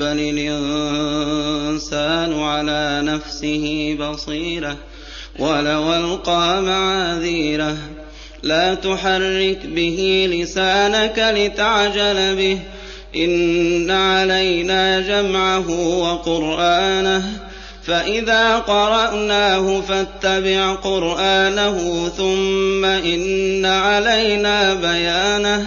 بل الإنسان على نفسه بصيرة ولو ألقى معاذيره لا تحرك به لسانك لتعجل به إن علينا جمعه وقرآنه فإذا قرأناه فاتبع قرآنه ثم إن علينا بيانه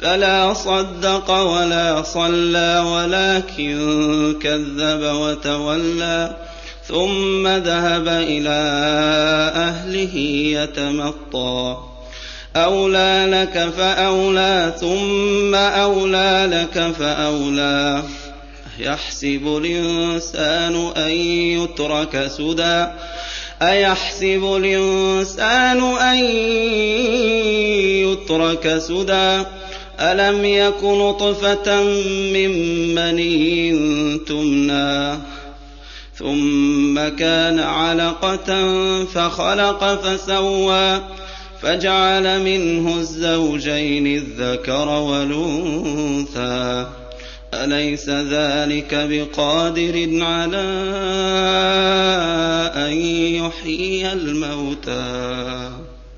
فلا صدق ولا صلى ولكن كذب وتولى ثم ذهب إلى أهله يتمطى. أولى لك فأولى ثم أولى لك فأولى. يحسب الإنسان أن يترك سدى؟ أيحسب الإنسان أن يترك سدى؟ ألم يك نطفة من مني تمنى ثم كان علقة فخلق فسوى فجعل منه الزوجين الذكر والأنثى. أليس ذلك بقادر على أن يحيي الموتى؟